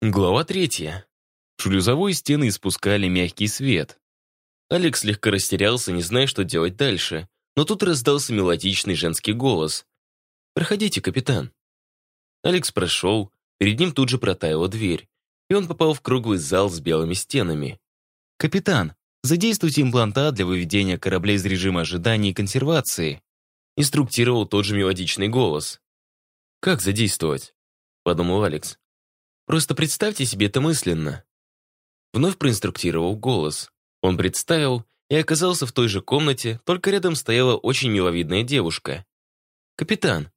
Глава третья. Шлюзовой стены испускали мягкий свет. Алекс слегка растерялся, не зная, что делать дальше, но тут раздался мелодичный женский голос. «Проходите, капитан». Алекс прошел, перед ним тут же протаяла дверь, и он попал в круглый зал с белыми стенами. «Капитан, задействуйте имплантат для выведения корабля из режима ожидания и консервации», инструктировал тот же мелодичный голос. «Как задействовать?» — подумал Алекс. Просто представьте себе это мысленно. Вновь проинструктировал голос. Он представил и оказался в той же комнате, только рядом стояла очень миловидная девушка. «Капитан,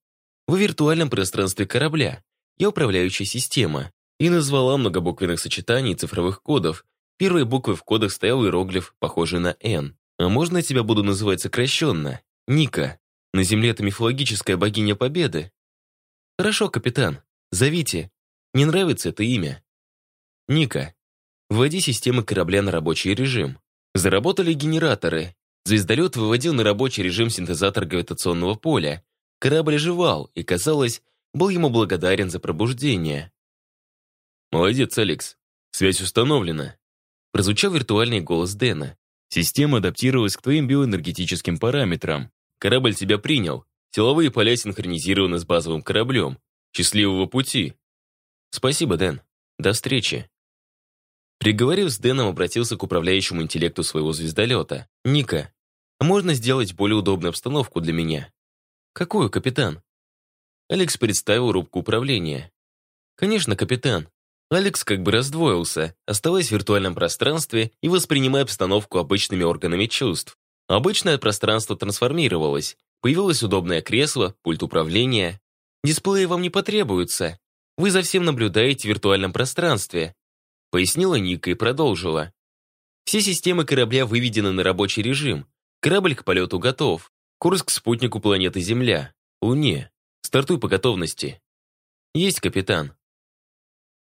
вы в виртуальном пространстве корабля. Я управляющая система». И назвала много буквенных сочетаний цифровых кодов. Первой буквой в кодах стоял иероглиф, похожий на «Н». А можно я тебя буду называть сокращенно? Ника. На Земле это мифологическая богиня Победы. Хорошо, капитан. Зовите. Не нравится это имя. Ника. Вводи системы корабля на рабочий режим. Заработали генераторы. Звездолет выводил на рабочий режим синтезатор гравитационного поля. Корабль оживал и, казалось, был ему благодарен за пробуждение. «Молодец, Алекс. Связь установлена». Прозвучал виртуальный голос Дэна. «Система адаптировалась к твоим биоэнергетическим параметрам. Корабль тебя принял. Силовые поля синхронизированы с базовым кораблем. Счастливого пути!» «Спасибо, Дэн. До встречи». Приговорив с Дэном, обратился к управляющему интеллекту своего звездолета. «Ника, можно сделать более удобную обстановку для меня?» «Какую, капитан?» Алекс представил рубку управления. «Конечно, капитан». Алекс как бы раздвоился, оставаясь в виртуальном пространстве и воспринимая обстановку обычными органами чувств. Обычное пространство трансформировалось. Появилось удобное кресло, пульт управления. Дисплеи вам не потребуются. Вы за всем наблюдаете в виртуальном пространстве», пояснила Ника и продолжила. «Все системы корабля выведены на рабочий режим. Корабль к полету готов. Курс к спутнику планеты Земля. Луне. Стартуй по готовности». «Есть, капитан».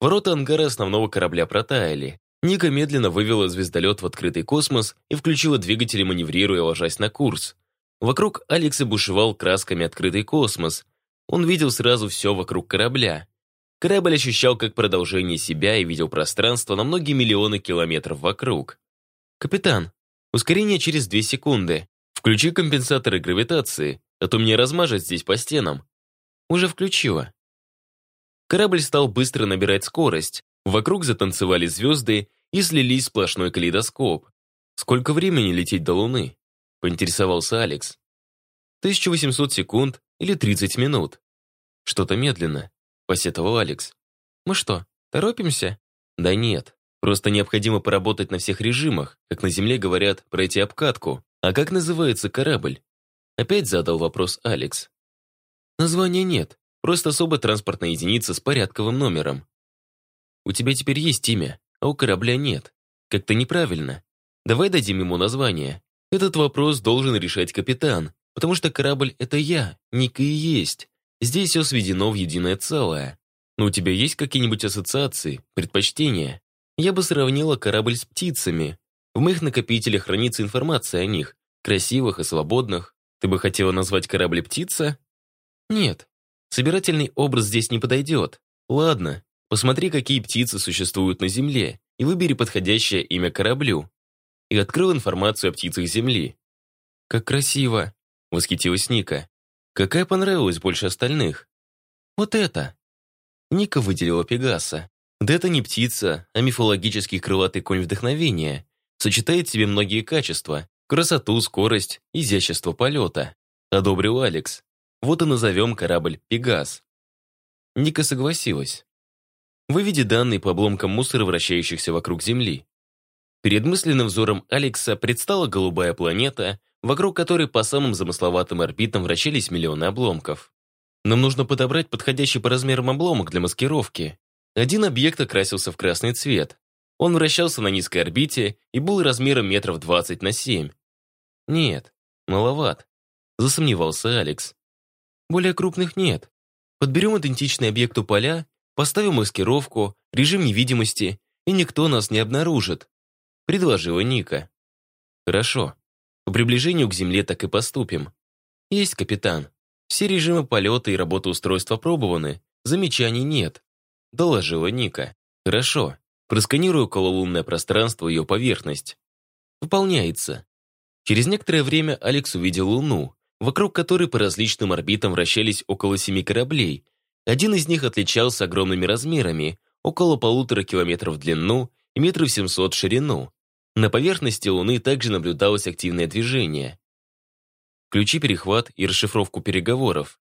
Ворота ангара основного корабля протаяли. Ника медленно вывела звездолет в открытый космос и включила двигатели, маневрируя, ложась на курс. Вокруг Алекса бушевал красками открытый космос. Он видел сразу все вокруг корабля. Корабль ощущал как продолжение себя и видел пространство на многие миллионы километров вокруг. «Капитан, ускорение через две секунды. Включи компенсаторы гравитации, а то мне размажет здесь по стенам». «Уже включила». Корабль стал быстро набирать скорость. Вокруг затанцевали звезды и слились сплошной калейдоскоп. «Сколько времени лететь до Луны?» — поинтересовался Алекс. «1800 секунд или 30 минут. Что-то медленно посетовал Алекс. «Мы что, торопимся?» «Да нет, просто необходимо поработать на всех режимах, как на Земле говорят, пройти обкатку. А как называется корабль?» Опять задал вопрос Алекс. «Названия нет, просто особая транспортная единица с порядковым номером. У тебя теперь есть имя, а у корабля нет. Как-то неправильно. Давай дадим ему название. Этот вопрос должен решать капитан, потому что корабль — это я, Ника и есть. Здесь все сведено в единое целое. Но у тебя есть какие-нибудь ассоциации, предпочтения? Я бы сравнила корабль с птицами. В моих накопителях хранится информация о них, красивых и свободных. Ты бы хотела назвать корабль птица? Нет. Собирательный образ здесь не подойдет. Ладно, посмотри, какие птицы существуют на Земле, и выбери подходящее имя кораблю. И открыл информацию о птицах Земли. «Как красиво!» — восхитилась Ника. Какая понравилась больше остальных? Вот это. Ника выделила Пегаса. Да это не птица, а мифологический крылатый конь вдохновения. Сочетает в себе многие качества. Красоту, скорость, изящество полета. Одобрил Алекс. Вот и назовем корабль «Пегас». Ника согласилась. Выведи данные по обломкам мусора, вращающихся вокруг Земли. Перед мысленным взором Алекса предстала голубая планета, вокруг которой по самым замысловатым орбитам вращались миллионы обломков. Нам нужно подобрать подходящий по размерам обломок для маскировки. Один объект окрасился в красный цвет. Он вращался на низкой орбите и был размером метров 20 на 7. Нет, маловат, засомневался Алекс. Более крупных нет. Подберем идентичный объекту поля, поставим маскировку, режим невидимости, и никто нас не обнаружит, предложила Ника. Хорошо. По приближению к Земле так и поступим. Есть, капитан. Все режимы полета и работы устройства пробованы. Замечаний нет. Доложила Ника. Хорошо. Просканирую окололунное пространство и ее поверхность. Выполняется. Через некоторое время Алекс увидел Луну, вокруг которой по различным орбитам вращались около семи кораблей. Один из них отличался огромными размерами, около полутора километров в длину и метров семьсот в ширину. На поверхности Луны также наблюдалось активное движение. Включи перехват и расшифровку переговоров.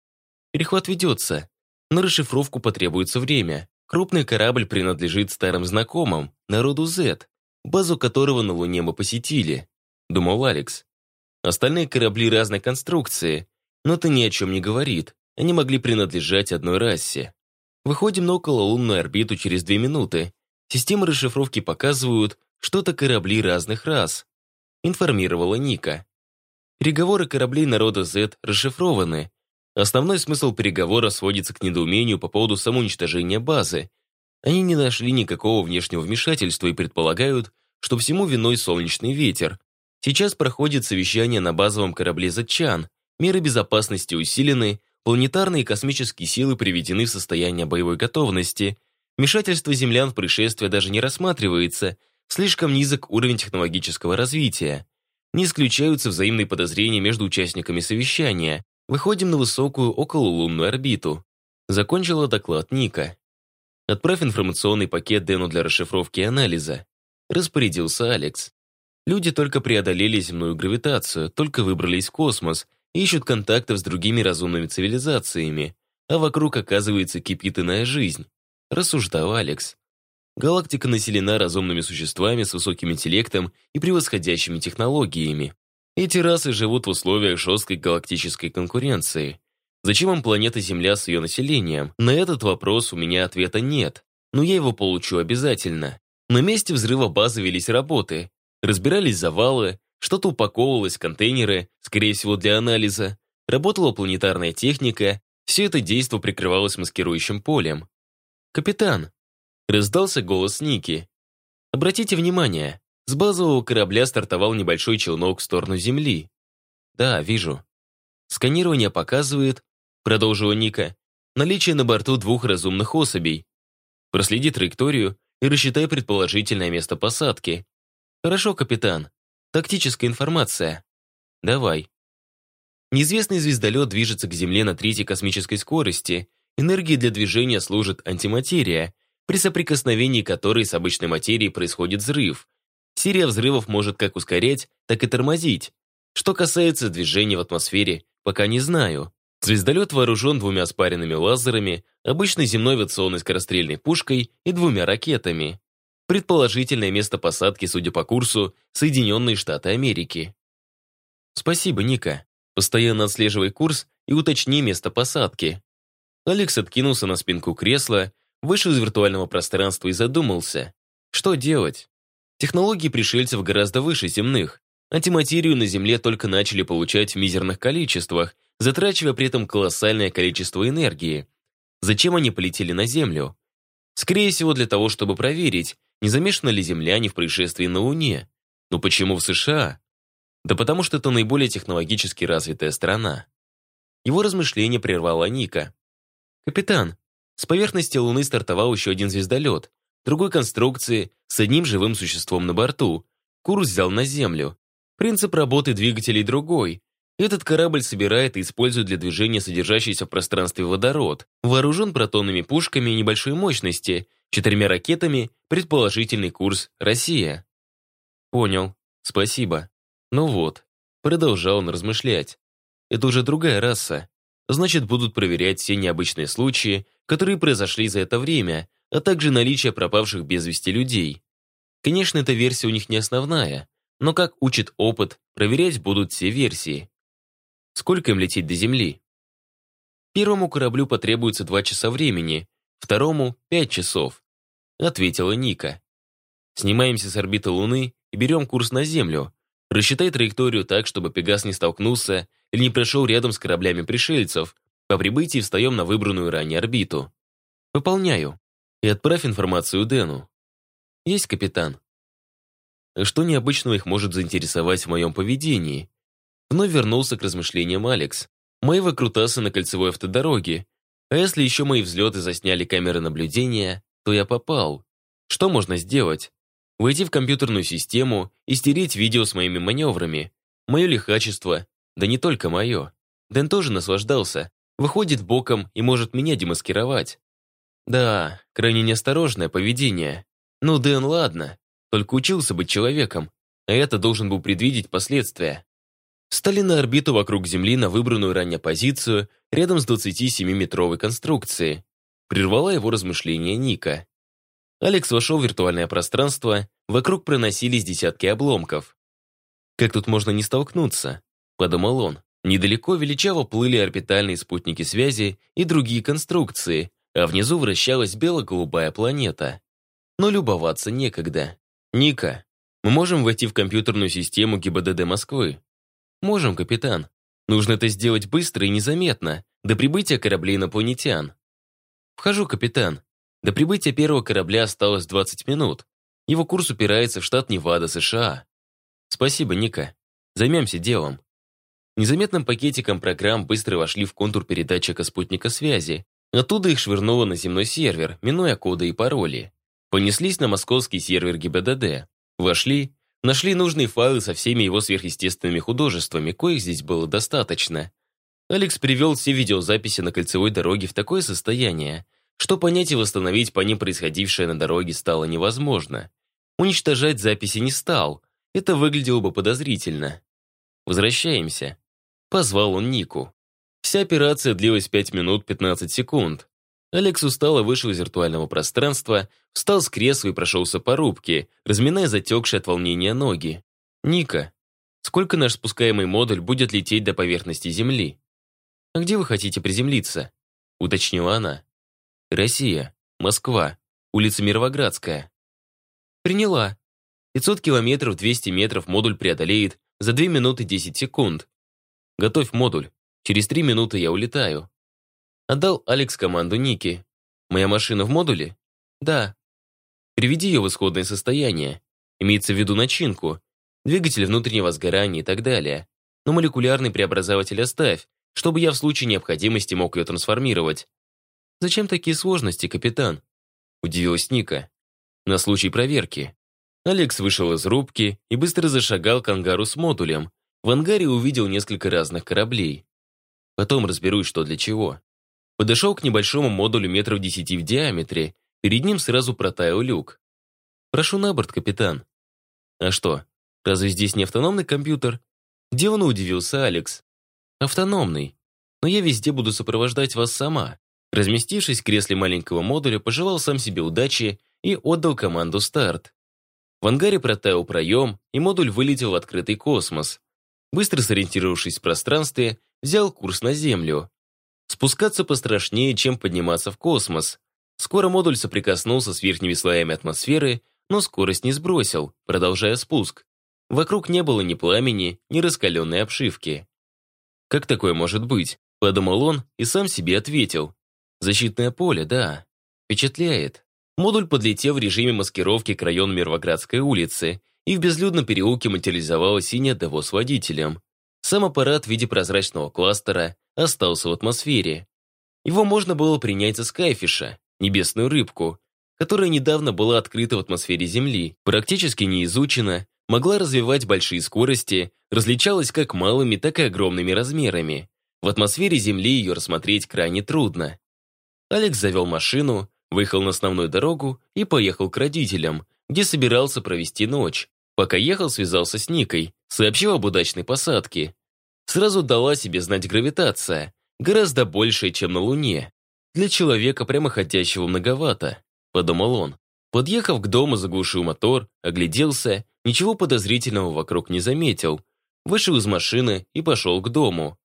Перехват ведется. На расшифровку потребуется время. Крупный корабль принадлежит старым знакомым, народу Z, базу которого на Луне мы посетили, думал Алекс. Остальные корабли разной конструкции, но это ни о чем не говорит. Они могли принадлежать одной расе. Выходим на окололунную орбиту через две минуты. Системы расшифровки показывают, что это корабли разных рас, информировала Ника. Переговоры кораблей народа Z расшифрованы. Основной смысл переговора сводится к недоумению по поводу самоуничтожения базы. Они не нашли никакого внешнего вмешательства и предполагают, что всему виной солнечный ветер. Сейчас проходит совещание на базовом корабле «Затчан». Меры безопасности усилены, планетарные и космические силы приведены в состояние боевой готовности. Вмешательство землян в происшествие даже не рассматривается, слишком низок уровень технологического развития. Не исключаются взаимные подозрения между участниками совещания. Выходим на высокую окололунную орбиту. Закончила доклад Ника. Отправь информационный пакет Дэну для расшифровки и анализа. Распорядился Алекс. Люди только преодолели земную гравитацию, только выбрались в космос, ищут контактов с другими разумными цивилизациями, а вокруг, оказывается, кипит иная жизнь. Рассуждал Алекс. Галактика населена разумными существами с высоким интеллектом и превосходящими технологиями. Эти расы живут в условиях жесткой галактической конкуренции. Зачем им планета Земля с ее населением? На этот вопрос у меня ответа нет, но я его получу обязательно. На месте взрыва базы велись работы. Разбирались завалы, что-то упаковывалось в контейнеры, скорее всего для анализа. Работала планетарная техника, все это действо прикрывалось маскирующим полем. «Капитан, Раздался голос Ники. «Обратите внимание, с базового корабля стартовал небольшой челнок в сторону Земли». «Да, вижу». «Сканирование показывает», — продолжила Ника, «наличие на борту двух разумных особей. Проследи траекторию и рассчитай предположительное место посадки». «Хорошо, капитан. Тактическая информация». «Давай». Неизвестный звездолет движется к Земле на третьей космической скорости. Энергией для движения служит антиматерия, при соприкосновении которой с обычной материей происходит взрыв. Серия взрывов может как ускорять, так и тормозить. Что касается движения в атмосфере, пока не знаю. Звездолет вооружен двумя спаренными лазерами, обычной земной авиационной скорострельной пушкой и двумя ракетами. Предположительное место посадки, судя по курсу, Соединенные Штаты Америки. Спасибо, Ника. Постоянно отслеживай курс и уточни место посадки. Алекс откинулся на спинку кресла вышел из виртуального пространства и задумался, что делать. Технологии пришельцев гораздо выше земных. Антиматерию на Земле только начали получать в мизерных количествах, затрачивая при этом колоссальное количество энергии. Зачем они полетели на Землю? Скорее всего, для того, чтобы проверить, не замешаны ли земляне в происшествии на Луне. Но почему в США? Да потому что это наиболее технологически развитая страна. Его размышление прервала Ника. «Капитан, с поверхности Луны стартовал еще один звездолет, другой конструкции, с одним живым существом на борту. Курс взял на Землю. Принцип работы двигателей другой. Этот корабль собирает и использует для движения содержащийся в пространстве водород. Вооружен протонными пушками небольшой мощности, четырьмя ракетами, предположительный курс «Россия». Понял. Спасибо. Ну вот. Продолжал он размышлять. Это уже другая раса. Значит, будут проверять все необычные случаи, которые произошли за это время, а также наличие пропавших без вести людей. Конечно, эта версия у них не основная, но как учит опыт, проверять будут все версии. Сколько им лететь до Земли? Первому кораблю потребуется два часа времени, второму — пять часов, ответила Ника. Снимаемся с орбиты Луны и берем курс на Землю. Рассчитай траекторию так, чтобы Пегас не столкнулся или не прошел рядом с кораблями пришельцев, по прибытии встаем на выбранную ранее орбиту. Выполняю. И отправь информацию Дэну. Есть, капитан. Что необычного их может заинтересовать в моем поведении? Вновь вернулся к размышлениям Алекс. Мои выкрутасы на кольцевой автодороге. А если еще мои взлеты засняли камеры наблюдения, то я попал. Что можно сделать? Войти в компьютерную систему и стереть видео с моими маневрами. Мое лихачество, да не только мое. Дэн тоже наслаждался, выходит боком и может меня демаскировать. Да, крайне неосторожное поведение. Ну, Дэн, ладно, только учился быть человеком, а это должен был предвидеть последствия. Стали на орбиту вокруг Земли на выбранную ранее позицию рядом с 27-метровой конструкцией. Прервала его размышления Ника. Алекс вошел в виртуальное пространство, вокруг проносились десятки обломков. «Как тут можно не столкнуться?» – подумал он. Недалеко величаво плыли орбитальные спутники связи и другие конструкции, а внизу вращалась бело-голубая планета. Но любоваться некогда. «Ника, мы можем войти в компьютерную систему ГИБДД Москвы?» «Можем, капитан. Нужно это сделать быстро и незаметно, до прибытия кораблей инопланетян». «Вхожу, капитан. До прибытия первого корабля осталось 20 минут. Его курс упирается в штат Невада, США». «Спасибо, Ника. Займемся делом». Незаметным пакетиком программ быстро вошли в контур передатчика спутника связи. Оттуда их швырнуло на земной сервер, минуя коды и пароли. Понеслись на московский сервер ГИБДД. Вошли, нашли нужные файлы со всеми его сверхъестественными художествами, коих здесь было достаточно. Алекс привел все видеозаписи на кольцевой дороге в такое состояние, что понять и восстановить по ним происходившее на дороге стало невозможно. Уничтожать записи не стал. Это выглядело бы подозрительно. Возвращаемся. Позвал он Нику. Вся операция длилась 5 минут 15 секунд. Алекс устало вышел из виртуального пространства, встал с кресла и прошелся по рубке, разминая затекшие от волнения ноги. «Ника, сколько наш спускаемый модуль будет лететь до поверхности Земли?» «А где вы хотите приземлиться?» — уточнила она. «Россия, Москва, улица Мировоградская». «Приняла. 500 километров, 200 метров модуль преодолеет за 2 минуты 10 секунд. Готовь модуль. Через 3 минуты я улетаю». Отдал Алекс команду Ники. «Моя машина в модуле?» «Да». «Приведи ее в исходное состояние. Имеется в виду начинку, двигатель внутреннего сгорания и так далее. Но молекулярный преобразователь оставь, чтобы я в случае необходимости мог ее трансформировать». «Зачем такие сложности, капитан?» Удивилась Ника. «На случай проверки». Алекс вышел из рубки и быстро зашагал к ангару с модулем. В ангаре увидел несколько разных кораблей. Потом разберусь, что для чего. Подошел к небольшому модулю метров десяти в диаметре. Перед ним сразу протаял люк. «Прошу на борт, капитан». «А что, разве здесь не автономный компьютер?» Делано удивился Алекс. «Автономный. Но я везде буду сопровождать вас сама». Разместившись в кресле маленького модуля, пожелал сам себе удачи и отдал команду «Старт». В ангаре протаял проем, и модуль вылетел в открытый космос. Быстро сориентировавшись в пространстве, взял курс на Землю. Спускаться пострашнее, чем подниматься в космос. Скоро модуль соприкоснулся с верхними слоями атмосферы, но скорость не сбросил, продолжая спуск. Вокруг не было ни пламени, ни раскаленной обшивки. «Как такое может быть?» – подумал он и сам себе ответил. «Защитное поле, да. Впечатляет». Модуль подлетел в режиме маскировки к району Мировоградской улицы, и в безлюдном переулке материализовалась синяя ДВО с водителем. Сам аппарат в виде прозрачного кластера остался в атмосфере. Его можно было принять за скайфиша, небесную рыбку, которая недавно была открыта в атмосфере Земли, практически не изучена, могла развивать большие скорости, различалась как малыми, так и огромными размерами. В атмосфере Земли ее рассмотреть крайне трудно. Алекс завел машину, выехал на основную дорогу и поехал к родителям, где собирался провести ночь. Пока ехал, связался с Никой, сообщил об удачной посадке. Сразу дала себе знать гравитация, гораздо большая, чем на Луне. Для человека прямоходящего многовато, подумал он. Подъехав к дому, заглушил мотор, огляделся, ничего подозрительного вокруг не заметил. Вышел из машины и пошел к дому.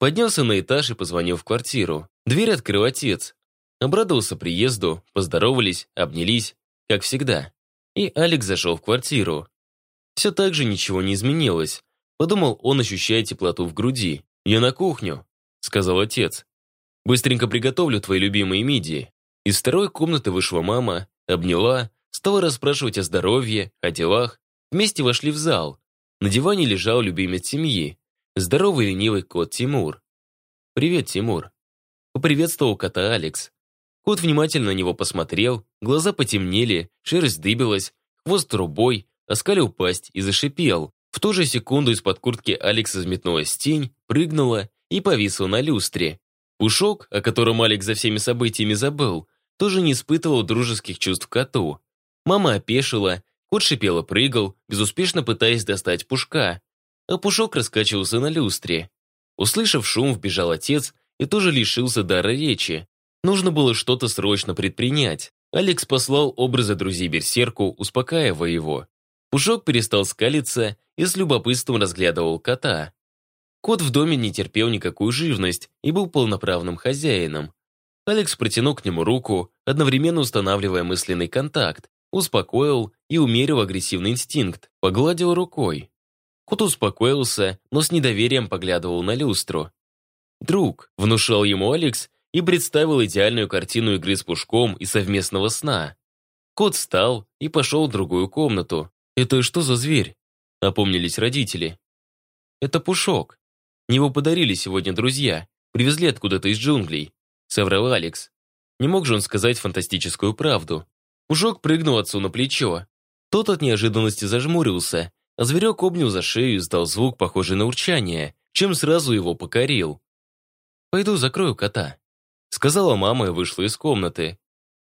Поднялся на этаж и позвонил в квартиру. Дверь открыл отец. Обрадовался приезду, поздоровались, обнялись, как всегда. И Алекс зашел в квартиру. Все так же ничего не изменилось. Подумал он, ощущая теплоту в груди. «Я на кухню», — сказал отец. «Быстренько приготовлю твои любимые мидии». Из второй комнаты вышла мама, обняла, стала расспрашивать о здоровье, о делах. Вместе вошли в зал. На диване лежал любимец семьи, здоровый ленивый кот Тимур. «Привет, Тимур», — поприветствовал кота Алекс. Кот внимательно на него посмотрел, глаза потемнели, шерсть дыбилась, хвост трубой, оскалил пасть и зашипел. В ту же секунду из-под куртки Алекса взметнулась тень, прыгнула и повисла на люстре. Пушок, о котором Алекс за всеми событиями забыл, тоже не испытывал дружеских чувств коту. Мама опешила, кот шипело прыгал, безуспешно пытаясь достать Пушка, а Пушок раскачивался на люстре. Услышав шум, вбежал отец и тоже лишился дара речи. Нужно было что-то срочно предпринять. Алекс послал образы друзей Берсерку, успокаивая его. Пушок перестал скалиться и с любопытством разглядывал кота. Кот в доме не терпел никакую живность и был полноправным хозяином. Алекс протянул к нему руку, одновременно устанавливая мысленный контакт, успокоил и умерил агрессивный инстинкт, погладил рукой. Кот успокоился, но с недоверием поглядывал на люстру. «Друг», — внушал ему Алекс и представил идеальную картину игры с пушком и совместного сна. Кот встал и пошел в другую комнату. «Это что за зверь?» — опомнились родители. «Это пушок. Него подарили сегодня друзья. Привезли откуда-то из джунглей», — соврал Алекс. Не мог же он сказать фантастическую правду. Пушок прыгнул отцу на плечо. Тот от неожиданности зажмурился, а зверек обнял за шею и издал звук, похожий на урчание, чем сразу его покорил. «Пойду закрою кота», — сказала мама и вышла из комнаты.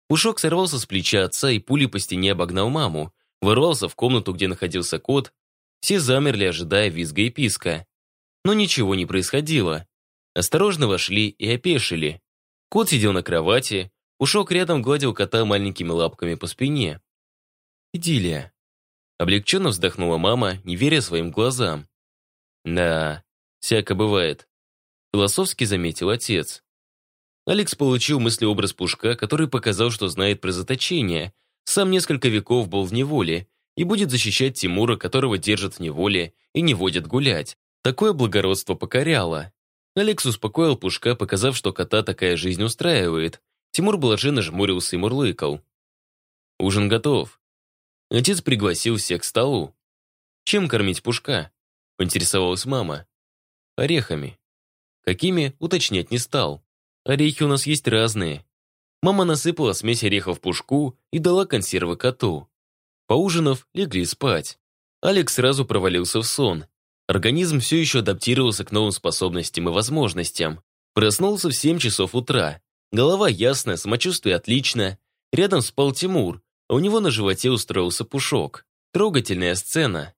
Пушок сорвался с плеча отца и пулей по стене обогнал маму, ворвался в комнату, где находился кот. Все замерли, ожидая визга и писка. Но ничего не происходило. Осторожно вошли и опешили. Кот сидел на кровати, Пушок рядом гладил кота маленькими лапками по спине. «Идиллия», Облегченно вздохнула мама, не веря своим глазам. «Да, всяко бывает», — философски заметил отец. Алекс получил мыслеобраз Пушка, который показал, что знает про заточение, сам несколько веков был в неволе и будет защищать Тимура, которого держат в неволе и не водят гулять. Такое благородство покоряло. Алекс успокоил Пушка, показав, что кота такая жизнь устраивает. Тимур блаженно жмурился и мурлыкал. «Ужин готов. Отец пригласил всех к столу. «Чем кормить пушка?» – поинтересовалась мама. «Орехами». Какими, уточнять не стал. Орехи у нас есть разные. Мама насыпала смесь орехов пушку и дала консервы коту. Поужинав, легли спать. Алекс сразу провалился в сон. Организм все еще адаптировался к новым способностям и возможностям. Проснулся в 7 часов утра. Голова ясная, самочувствие отлично. Рядом спал Тимур, а у него на животе устроился пушок. Трогательная сцена.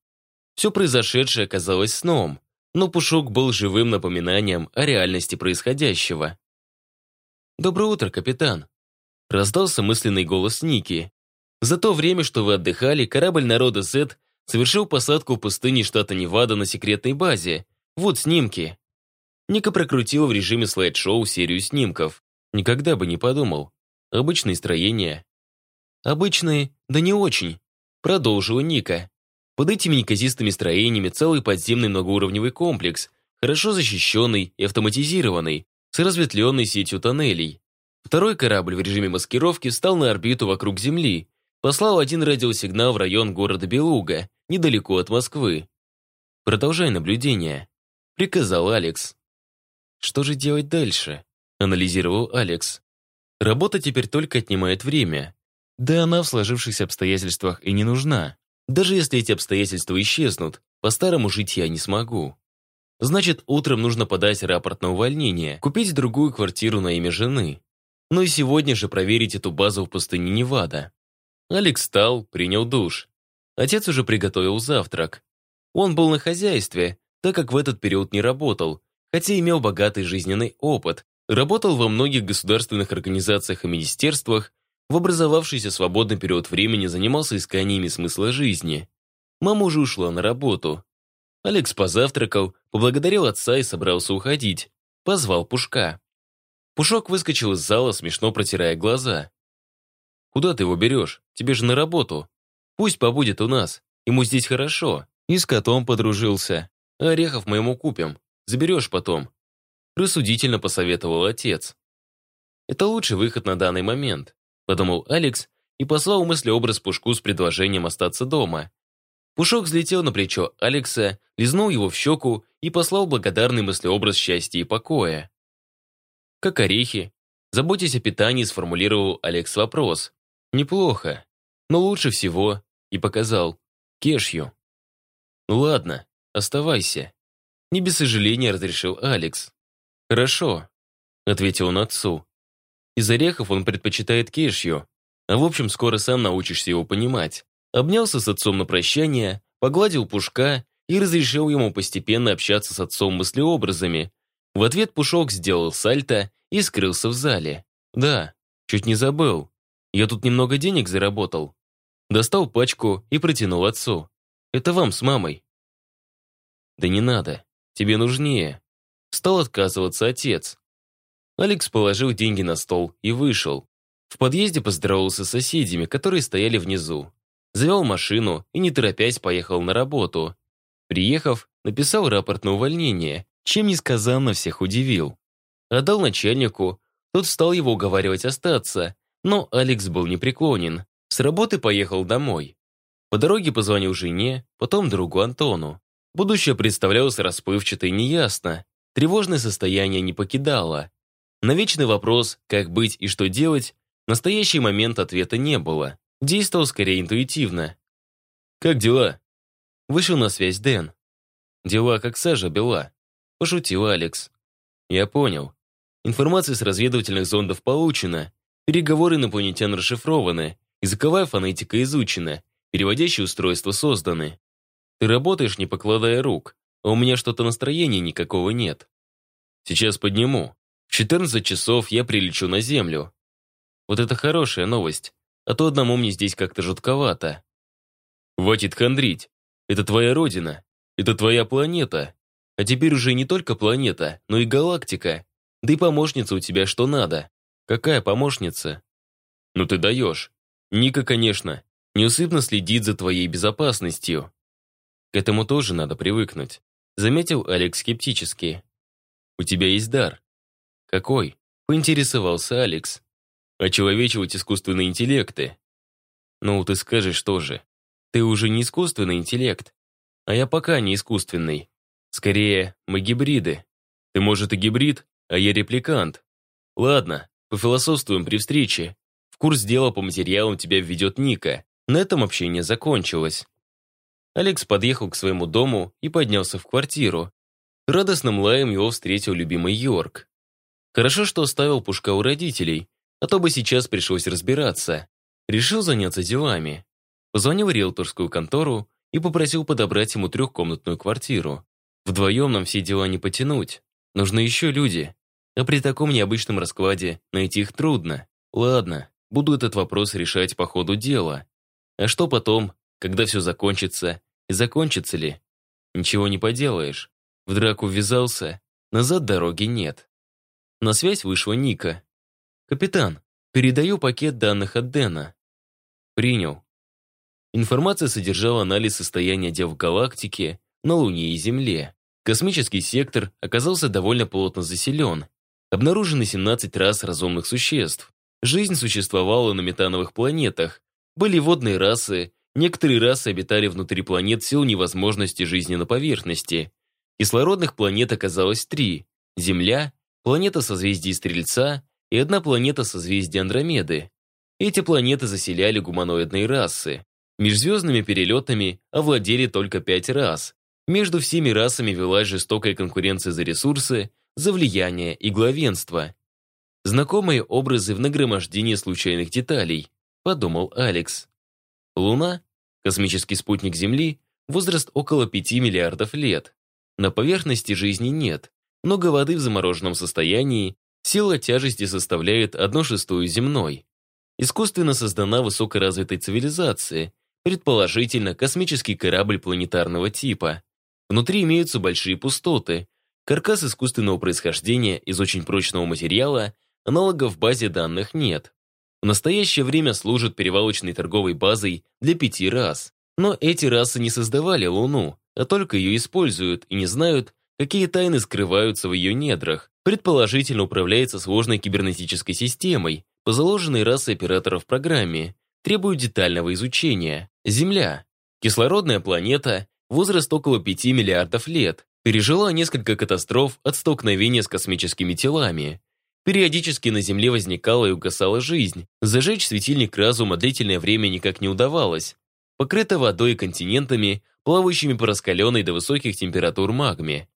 Все произошедшее оказалось сном, но пушок был живым напоминанием о реальности происходящего. «Доброе утро, капитан!» Раздался мысленный голос Ники. За то время, что вы отдыхали, корабль народа Зет совершил посадку в пустыне штата Невада на секретной базе. Вот снимки. Ника прокрутила в режиме слайд-шоу серию снимков. Никогда бы не подумал. Обычные строения, «Обычные, да не очень», — продолжила Ника. Под этими неказистыми строениями целый подземный многоуровневый комплекс, хорошо защищенный и автоматизированный, с разветвленной сетью тоннелей. Второй корабль в режиме маскировки встал на орбиту вокруг Земли, послал один радиосигнал в район города Белуга, недалеко от Москвы. «Продолжай наблюдение», — приказал Алекс. «Что же делать дальше?» — анализировал Алекс. «Работа теперь только отнимает время. Да она в сложившихся обстоятельствах и не нужна. Даже если эти обстоятельства исчезнут, по-старому жить я не смогу. Значит, утром нужно подать рапорт на увольнение, купить другую квартиру на имя жены. Ну и сегодня же проверить эту базу в пустыне Невада. Алекс встал, принял душ. Отец уже приготовил завтрак. Он был на хозяйстве, так как в этот период не работал, хотя имел богатый жизненный опыт, работал во многих государственных организациях и министерствах, в образовавшийся свободный период времени занимался исканиями смысла жизни. Мама уже ушла на работу. Алекс позавтракал, поблагодарил отца и собрался уходить. Позвал Пушка. Пушок выскочил из зала, смешно протирая глаза. «Куда ты его берешь? Тебе же на работу. Пусть побудет у нас. Ему здесь хорошо. И с котом подружился. Орехов мы ему купим. Заберешь потом». Рассудительно посоветовал отец. Это лучший выход на данный момент подумал Алекс и послал мыслеобраз Пушку с предложением остаться дома. Пушок взлетел на плечо Алекса, лизнул его в щеку и послал благодарный мыслеобраз счастья и покоя. «Как орехи?» Заботясь о питании, сформулировал Алекс вопрос. Неплохо, но лучше всего и показал кешью. Ну ладно, оставайся. Не без сожаления разрешил Алекс. Хорошо, ответил он отцу. Из орехов он предпочитает кешью, а в общем скоро сам научишься его понимать. Обнялся с отцом на прощание, погладил Пушка и разрешил ему постепенно общаться с отцом мыслеобразами. В ответ Пушок сделал сальто и скрылся в зале. Да, чуть не забыл. Я тут немного денег заработал. Достал пачку и протянул отцу. Это вам с мамой. Да не надо, тебе нужнее. Стал отказываться отец. Алекс положил деньги на стол и вышел. В подъезде поздоровался с соседями, которые стояли внизу. Завел машину и, не торопясь, поехал на работу. Приехав, написал рапорт на увольнение, чем несказанно всех удивил. Отдал начальнику, тот стал его уговаривать остаться, но Алекс был непреклонен. С работы поехал домой. По дороге позвонил жене, потом другу Антону. Будущее представлялось расплывчато и неясно. Тревожное состояние не покидало. На вечный вопрос, как быть и что делать, в настоящий момент ответа не было. Действовал скорее интуитивно. «Как дела?» Вышел на связь Дэн. «Дела как сажа бела», – пошутил Алекс. «Я понял. Информация с разведывательных зондов получена, переговоры инопланетян расшифрованы, языковая фонетика изучена, переводящие устройства созданы. Ты работаешь, не покладая рук, а у меня что-то настроения никакого нет. Сейчас подниму. В 14 часов я прилечу на Землю. Вот это хорошая новость, а то одному мне здесь как-то жутковато. Хватит хандрить. Это твоя родина. Это твоя планета. А теперь уже не только планета, но и галактика. Да и помощница у тебя что надо. Какая помощница? Ну ты даешь. Ника, конечно, неусыпно следит за твоей безопасностью. К этому тоже надо привыкнуть. Заметил Алекс скептически. У тебя есть дар. Какой? Поинтересовался Алекс. Очеловечивать искусственные интеллекты. Ну, ты скажешь тоже. Ты уже не искусственный интеллект, а я пока не искусственный. Скорее, мы гибриды. Ты, может, и гибрид, а я репликант. Ладно, пофилософствуем при встрече. В курс дела по материалам тебя введет Ника. На этом общение закончилось. Алекс подъехал к своему дому и поднялся в квартиру. Радостным лаем его встретил любимый Йорк. Хорошо, что оставил Пушка у родителей, а то бы сейчас пришлось разбираться. Решил заняться делами. Позвонил в риэлторскую контору и попросил подобрать ему трехкомнатную квартиру. Вдвоем нам все дела не потянуть. Нужны еще люди. А при таком необычном раскладе найти их трудно. Ладно, буду этот вопрос решать по ходу дела. А что потом, когда все закончится, и закончится ли? Ничего не поделаешь. В драку ввязался, назад дороги нет. На связь вышла Ника. «Капитан, передаю пакет данных от Дэна». «Принял». Информация содержала анализ состояния дел в галактике, на Луне и Земле. Космический сектор оказался довольно плотно заселен. Обнаружены 17 рас разумных существ. Жизнь существовала на метановых планетах. Были водные расы, некоторые расы обитали внутри планет в силу невозможности жизни на поверхности. Кислородных планет оказалось три. Земля, планета созвездия Стрельца и одна планета созвездия Андромеды. Эти планеты заселяли гуманоидные расы. Межзвездными перелетами овладели только пять рас. Между всеми расами велась жестокая конкуренция за ресурсы, за влияние и главенство. Знакомые образы в нагромождении случайных деталей, подумал Алекс. Луна, космический спутник Земли, возраст около 5 миллиардов лет. На поверхности жизни нет, много воды в замороженном состоянии, сила тяжести составляет 1 шестую земной. Искусственно создана высокоразвитой цивилизация, Предположительно, космический корабль планетарного типа. Внутри имеются большие пустоты. Каркас искусственного происхождения из очень прочного материала, аналогов в базе данных нет. В настоящее время служит перевалочной торговой базой для пяти рас. Но эти расы не создавали Луну, а только ее используют и не знают, какие тайны скрываются в ее недрах. Предположительно управляется сложной кибернетической системой, по заложенной расой операторов в программе, требует детального изучения. Земля. Кислородная планета, возраст около 5 миллиардов лет, пережила несколько катастроф от столкновения с космическими телами. Периодически на Земле возникала и угасала жизнь. Зажечь светильник разума длительное время никак не удавалось. Покрыта водой и континентами, плавающими по раскаленной до высоких температур магме.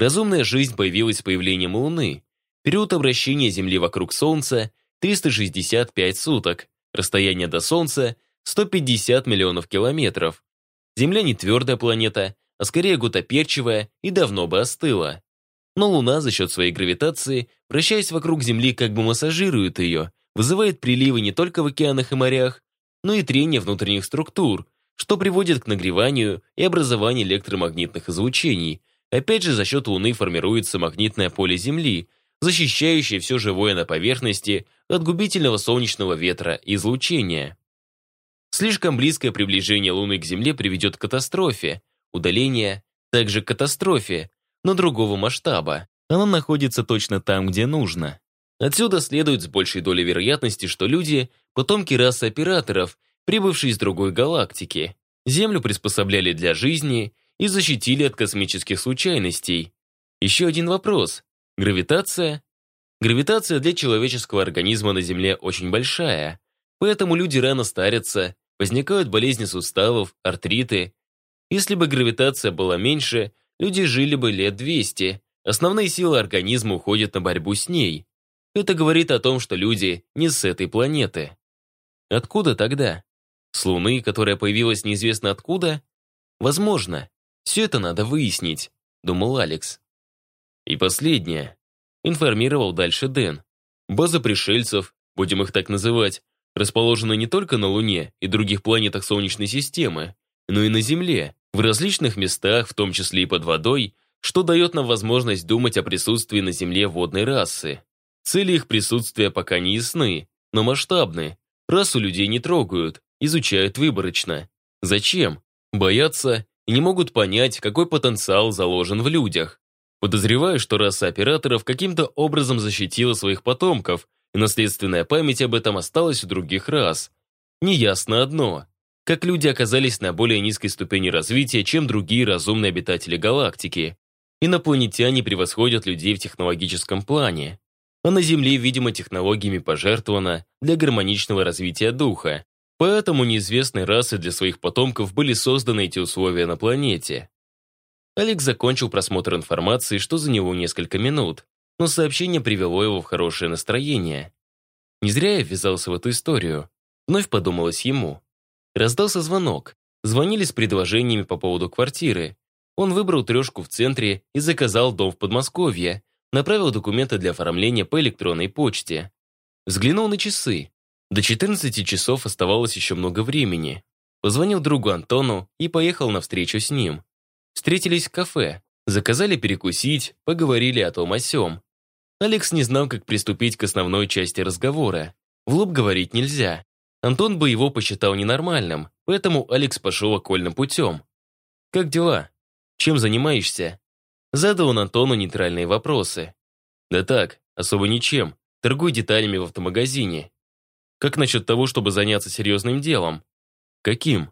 Разумная жизнь появилась с появлением Луны. Период обращения Земли вокруг Солнца – 365 суток. Расстояние до Солнца – 150 миллионов километров. Земля не твердая планета, а скорее гутоперчивая и давно бы остыла. Но Луна за счет своей гравитации, вращаясь вокруг Земли, как бы массажирует ее, вызывает приливы не только в океанах и морях, но и трение внутренних структур, что приводит к нагреванию и образованию электромагнитных излучений. Опять же, за счет Луны формируется магнитное поле Земли, защищающее все живое на поверхности от губительного солнечного ветра и излучения. Слишком близкое приближение Луны к Земле приведет к катастрофе, удаление также к катастрофе, но другого масштаба. Оно находится точно там, где нужно. Отсюда следует с большей долей вероятности, что люди – потомки расы операторов, прибывшие из другой галактики. Землю приспособляли для жизни и защитили от космических случайностей. Еще один вопрос. Гравитация? Гравитация для человеческого организма на Земле очень большая, поэтому люди рано старятся, возникают болезни суставов, артриты. Если бы гравитация была меньше, люди жили бы лет 200. Основные силы организма уходят на борьбу с ней. Это говорит о том, что люди не с этой планеты. Откуда тогда? С Луны, которая появилась неизвестно откуда? Возможно. Все это надо выяснить, думал Алекс. И последнее. Информировал дальше Дэн. База пришельцев, будем их так называть, расположена не только на Луне и других планетах Солнечной системы, но и на Земле, в различных местах, в том числе и под водой, что дает нам возможность думать о присутствии на Земле водной расы. Цели их присутствия пока не ясны, но масштабны. Расу людей не трогают, изучают выборочно. Зачем? Боятся и не могут понять, какой потенциал заложен в людях. Подозреваю, что раса операторов каким-то образом защитила своих потомков, и наследственная память об этом осталась у других рас. Неясно одно как люди оказались на более низкой ступени развития, чем другие разумные обитатели галактики. Инопланетяне превосходят людей в технологическом плане. А на Земле, видимо, технологиями пожертвовано для гармоничного развития духа. Поэтому неизвестные расы для своих потомков были созданы эти условия на планете. Алекс закончил просмотр информации, что заняло несколько минут, но сообщение привело его в хорошее настроение. Не зря я ввязался в эту историю. Вновь подумалось ему. Раздался звонок. Звонили с предложениями по поводу квартиры. Он выбрал трешку в центре и заказал дом в Подмосковье. Направил документы для оформления по электронной почте. Взглянул на часы. До 14 часов оставалось еще много времени. Позвонил другу Антону и поехал на встречу с ним. Встретились в кафе, заказали перекусить, поговорили о том о сём. Алекс не знал, как приступить к основной части разговора. В лоб говорить нельзя. Антон бы его посчитал ненормальным, поэтому Алекс пошел окольным путем. «Как дела? Чем занимаешься?» Задал он Антону нейтральные вопросы. «Да так, особо ничем. Торгуй деталями в автомагазине. Как насчет того, чтобы заняться серьезным делом?» «Каким?»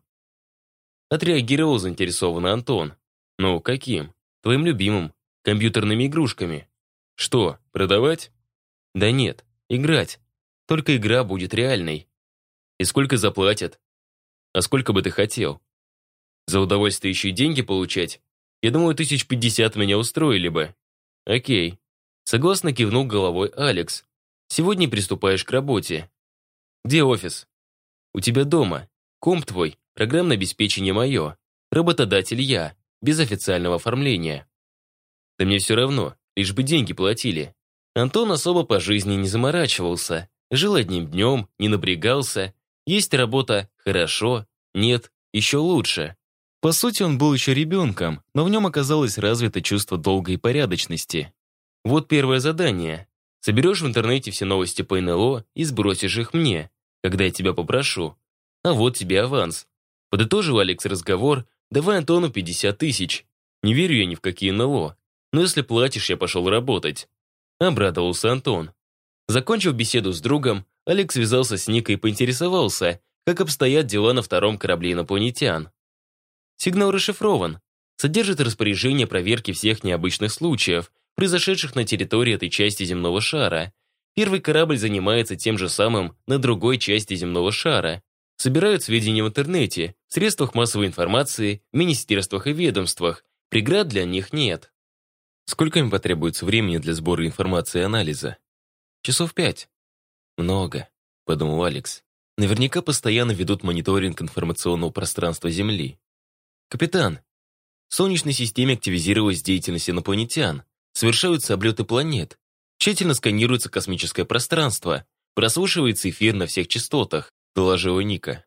Отреагировал заинтересованный Антон. «Ну, каким? Твоим любимым. Компьютерными игрушками. Что, продавать?» «Да нет, играть. Только игра будет реальной. И сколько заплатят? А сколько бы ты хотел? За удовольствие еще и деньги получать? Я думаю, тысяч пятьдесят меня устроили бы. Окей. Согласно кивнул головой Алекс. Сегодня приступаешь к работе. Где офис? У тебя дома. Комп твой, программное обеспечение мое. Работодатель я, без официального оформления. Да мне все равно, лишь бы деньги платили. Антон особо по жизни не заморачивался. Жил одним днем, не напрягался, есть работа – хорошо, нет – еще лучше. По сути, он был еще ребенком, но в нем оказалось развито чувство долга и порядочности. Вот первое задание. Соберешь в интернете все новости по НЛО и сбросишь их мне, когда я тебя попрошу. А вот тебе аванс. Подытожил Алекс разговор, давай Антону 50 тысяч. Не верю я ни в какие НЛО. Но если платишь, я пошел работать. Обрадовался Антон. Закончив беседу с другом, Алекс связался с Никой и поинтересовался, как обстоят дела на втором корабле инопланетян. Сигнал расшифрован. Содержит распоряжение проверки всех необычных случаев, произошедших на территории этой части земного шара. Первый корабль занимается тем же самым на другой части земного шара. Собирают сведения в интернете, в средствах массовой информации, в министерствах и ведомствах. Преград для них нет. Сколько им потребуется времени для сбора информации и анализа? Часов пять. Много, подумал Алекс. Наверняка постоянно ведут мониторинг информационного пространства Земли. Капитан, в Солнечной системе активизировалась деятельность инопланетян, совершаются облеты планет, тщательно сканируется космическое пространство, прослушивается эфир на всех частотах, доложила Ника.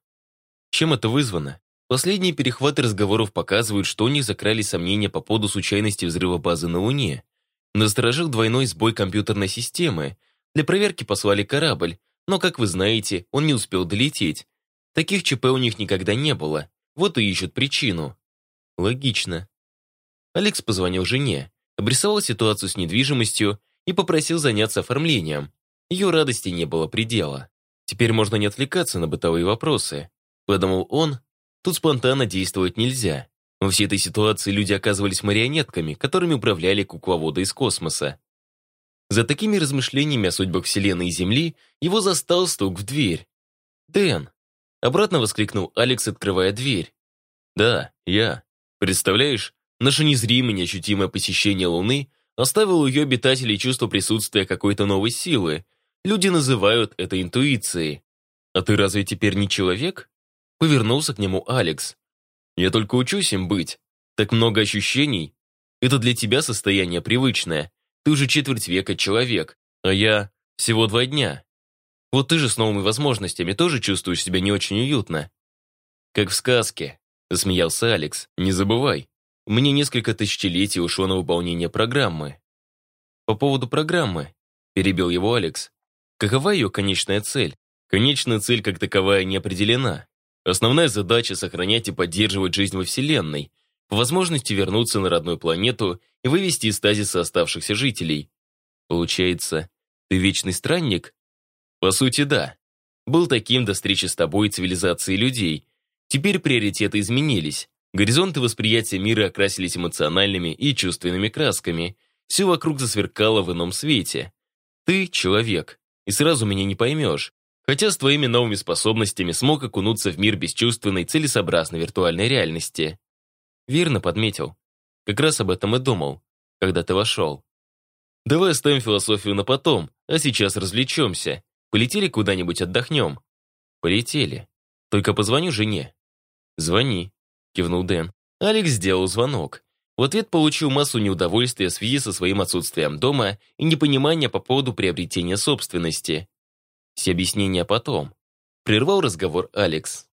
Чем это вызвано? Последние перехваты разговоров показывают, что у них закрались сомнения по поводу случайности взрыва базы на Луне. Насторожил двойной сбой компьютерной системы. Для проверки послали корабль, но, как вы знаете, он не успел долететь. Таких ЧП у них никогда не было. Вот и ищут причину. Логично. Алекс позвонил жене, обрисовал ситуацию с недвижимостью и попросил заняться оформлением. Ее радости не было предела. Теперь можно не отвлекаться на бытовые вопросы. Подумал он, тут спонтанно действовать нельзя. Во всей этой ситуации люди оказывались марионетками, которыми управляли кукловоды из космоса. За такими размышлениями о судьбах Вселенной и Земли его застал стук в дверь. «Дэн!» Обратно воскликнул Алекс, открывая дверь. «Да, я. Представляешь, наше незримое, неощутимое посещение Луны оставило у ее обитателей чувство присутствия какой-то новой силы. Люди называют это интуицией. А ты разве теперь не человек?» Повернулся к нему Алекс. «Я только учусь им быть. Так много ощущений. Это для тебя состояние привычное. Ты уже четверть века человек, а я всего два дня. Вот ты же с новыми возможностями тоже чувствуешь себя не очень уютно. Как в сказке, засмеялся Алекс. Не забывай, мне несколько тысячелетий ушло на выполнение программы. По поводу программы, перебил его Алекс. Какова ее конечная цель? Конечная цель как таковая не определена. Основная задача — сохранять и поддерживать жизнь во Вселенной, по возможности вернуться на родную планету и вывести из стазиса оставшихся жителей. Получается, ты вечный странник? По сути, да. Был таким до встречи с тобой цивилизации людей. Теперь приоритеты изменились. Горизонты восприятия мира окрасились эмоциональными и чувственными красками. Все вокруг засверкало в ином свете. Ты — человек, и сразу меня не поймешь. Хотя с твоими новыми способностями смог окунуться в мир бесчувственной, целесообразной виртуальной реальности. Верно подметил. Как раз об этом и думал, когда ты вошел. Давай оставим философию на потом, а сейчас развлечемся. Полетели куда-нибудь отдохнем? Полетели. Только позвоню жене. Звони, кивнул Дэн. Алекс сделал звонок. В ответ получил массу неудовольствия в связи со своим отсутствием дома и непонимания по поводу приобретения собственности. Все объяснения потом. Прервал разговор Алекс.